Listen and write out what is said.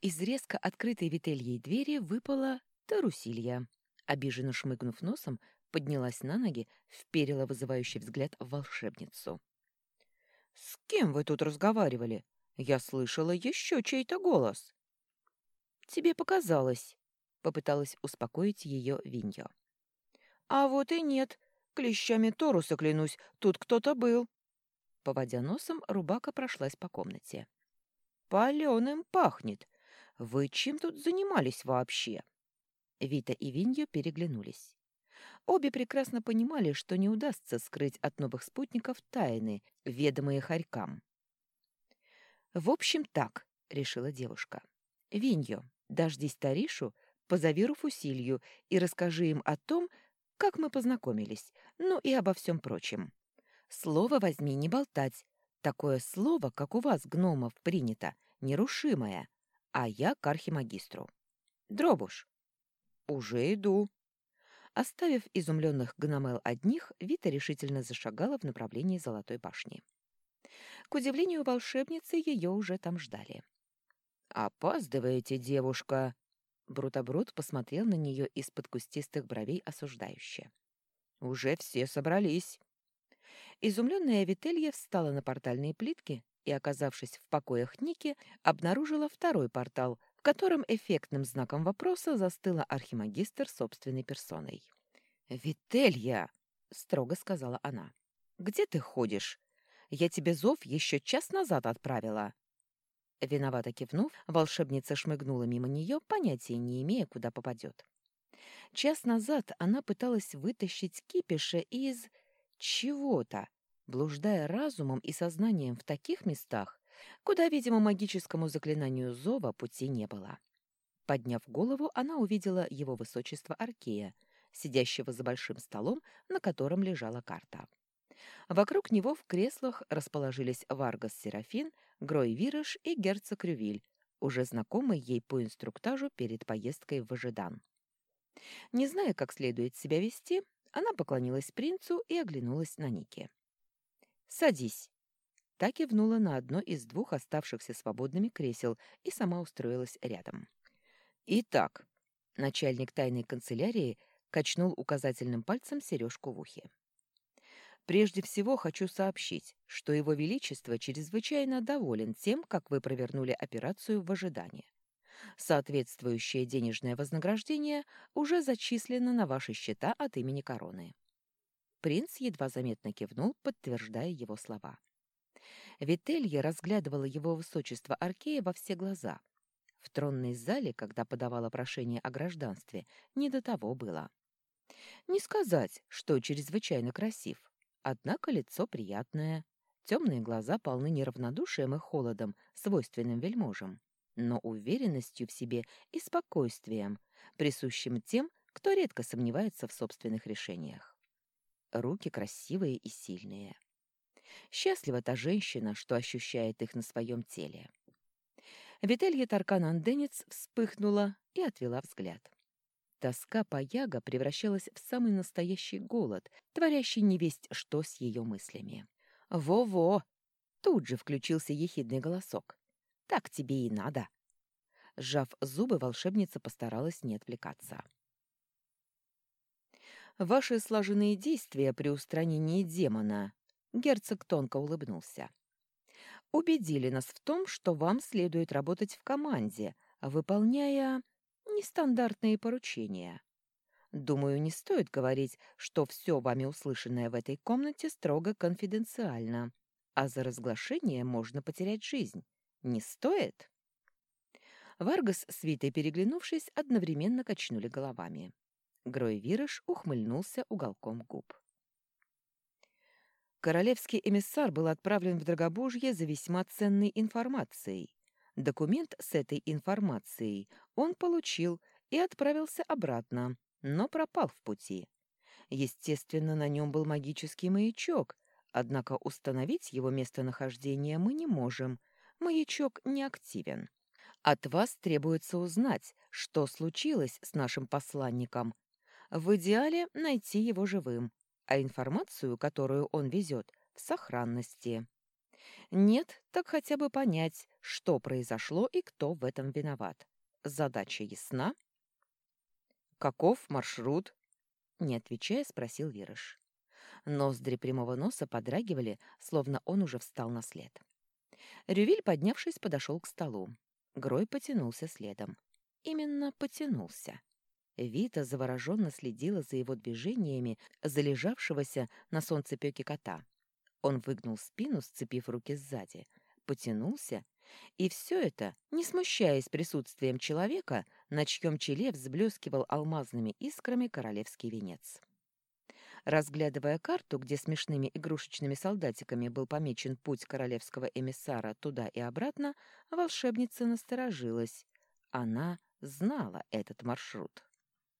Из резко открытой вительей двери выпала Тарусилья. Обиженно шмыгнув носом, поднялась на ноги, вперила вызывающий взгляд в волшебницу. «С кем вы тут разговаривали? Я слышала еще чей-то голос». «Тебе показалось», — попыталась успокоить ее Виньо. «А вот и нет. Клещами Торуса клянусь, тут кто-то был». Поводя носом, Рубака прошлась по комнате. «Паленым пахнет. Вы чем тут занимались вообще?» Вита и Виньо переглянулись. Обе прекрасно понимали, что не удастся скрыть от новых спутников тайны, ведомые хорькам. «В общем, так», — решила девушка. «Виньо, дождись Таришу, позови Руфусилью и расскажи им о том, как мы познакомились, ну и обо всем прочем. Слово возьми не болтать. Такое слово, как у вас, гномов, принято, нерушимое, а я к архимагистру. Дробуш. Уже иду. Оставив изумленных гномел одних, Вита решительно зашагала в направлении Золотой башни. К удивлению волшебницы, ее уже там ждали. «Опаздываете, девушка!» Брутобрут посмотрел на нее из-под кустистых бровей осуждающе. «Уже все собрались!» Изумленная Вителья встала на портальные плитки и, оказавшись в покоях Ники, обнаружила второй портал, в котором эффектным знаком вопроса застыла архимагистр собственной персоной. «Вителья!» — строго сказала она. «Где ты ходишь? Я тебе зов еще час назад отправила». Виновато кивнув, волшебница шмыгнула мимо нее, понятия не имея, куда попадет. Час назад она пыталась вытащить кипиша из... чего-то, блуждая разумом и сознанием в таких местах, куда, видимо, магическому заклинанию зова пути не было. Подняв голову, она увидела его высочество Аркея, сидящего за большим столом, на котором лежала карта. Вокруг него в креслах расположились Варгас Серафин, Грой Вирыш и герцог Рювиль, уже знакомый ей по инструктажу перед поездкой в Ожидан. Не зная, как следует себя вести, она поклонилась принцу и оглянулась на Ники. «Садись!» Та кивнула на одно из двух оставшихся свободными кресел и сама устроилась рядом. «Итак», — начальник тайной канцелярии качнул указательным пальцем сережку в ухе. «Прежде всего хочу сообщить, что Его Величество чрезвычайно доволен тем, как вы провернули операцию в ожидании. Соответствующее денежное вознаграждение уже зачислено на ваши счета от имени короны». Принц едва заметно кивнул, подтверждая его слова. Вителья разглядывала его высочество Аркея во все глаза. В тронной зале, когда подавала прошение о гражданстве, не до того было. Не сказать, что чрезвычайно красив, однако лицо приятное, темные глаза полны неравнодушием и холодом, свойственным вельможам, но уверенностью в себе и спокойствием, присущим тем, кто редко сомневается в собственных решениях. Руки красивые и сильные. Счастлива та женщина, что ощущает их на своем теле. Вителья Таркан-Анденец вспыхнула и отвела взгляд. Тоска по Яго превращалась в самый настоящий голод, творящий невесть что с ее мыслями. «Во-во!» — тут же включился ехидный голосок. «Так тебе и надо!» Сжав зубы, волшебница постаралась не отвлекаться. «Ваши слаженные действия при устранении демона Герцог тонко улыбнулся. «Убедили нас в том, что вам следует работать в команде, выполняя нестандартные поручения. Думаю, не стоит говорить, что все вами услышанное в этой комнате строго конфиденциально, а за разглашение можно потерять жизнь. Не стоит?» Варгас с Витой, переглянувшись, одновременно качнули головами. Грой Вирыш ухмыльнулся уголком губ. Королевский эмиссар был отправлен в Драгобужье за весьма ценной информацией. Документ с этой информацией он получил и отправился обратно, но пропал в пути. Естественно, на нем был магический маячок, однако установить его местонахождение мы не можем. Маячок не активен. От вас требуется узнать, что случилось с нашим посланником. В идеале найти его живым, а информацию, которую он везет, в сохранности. Нет, так хотя бы понять, что произошло и кто в этом виноват. Задача ясна? «Каков маршрут?» Не отвечая, спросил Вирыш. Ноздри прямого носа подрагивали, словно он уже встал на след. Рювиль, поднявшись, подошел к столу. Грой потянулся следом. Именно потянулся. Вита завороженно следила за его движениями залежавшегося на солнцепёке кота. Он выгнул спину, сцепив руки сзади, потянулся, и все это, не смущаясь присутствием человека, на чьем челе взблескивал алмазными искрами королевский венец. Разглядывая карту, где смешными игрушечными солдатиками был помечен путь королевского эмиссара туда и обратно, волшебница насторожилась. Она знала этот маршрут.